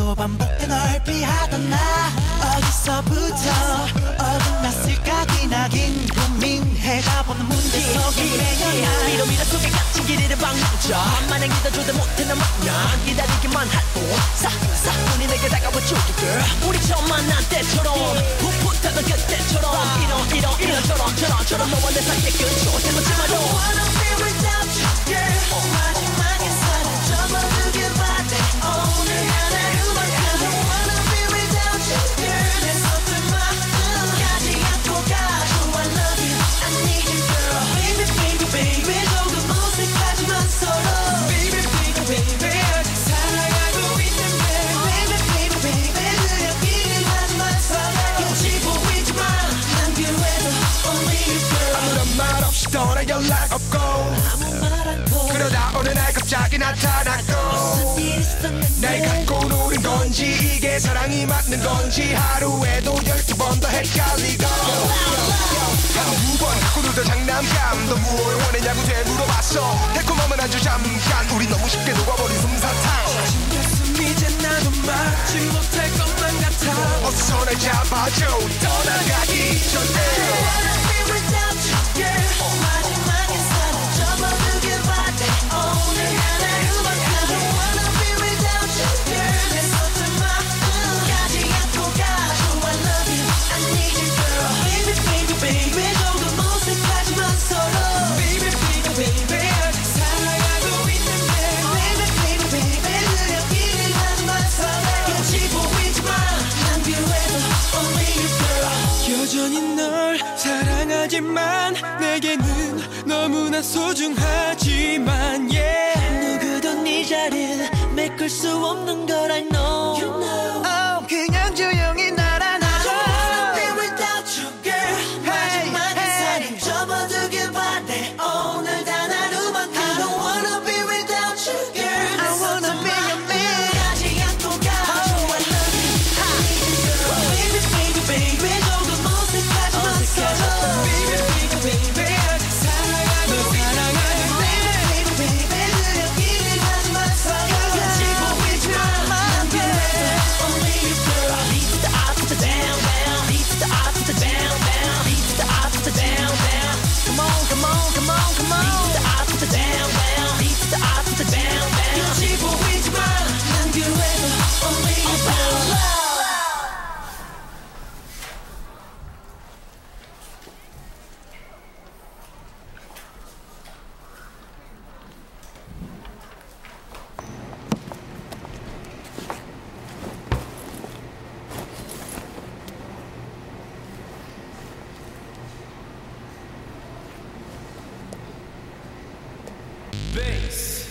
또 반복해 널 피하던 나. 어디서부터 어긋났을까 기나긴 고민해가 보는 문제 속에. 매여나 미로 미로 속에 갇힌 길이를 방랑쳐 만약 믿어줘도 못해 난 마냥 기다리기만 할뿐 싹싹 눈이 내게 다가와 줄게 girl. 우리 처음 만난 때처럼 풋풋하던 그때처럼. 이런 이런 이런 저런 저런 저런 너와 내 사이의 끝초 세놓지 갑자기 나타났고 날 갖고 노는 건지 이게 사랑이 맞는 건지 하루에도 열두 번 더 헷갈리고 한두번 갖고 놀던 장난감 너 무얼 원했냐고 되물어봤어. 달콤함은 아주 잠깐 우리 너무 쉽게 녹아버린 솜사탕. 이제 나도 막지 못할 것만 같아. 어서 날 잡아줘. 떠나가기 전에. 마지막에 살 여전히 널 사랑하지만 내게는 너무나 소중하지만 yeah. 누구도 네 자리를 메꿀 수 없는 걸 I know, Bass.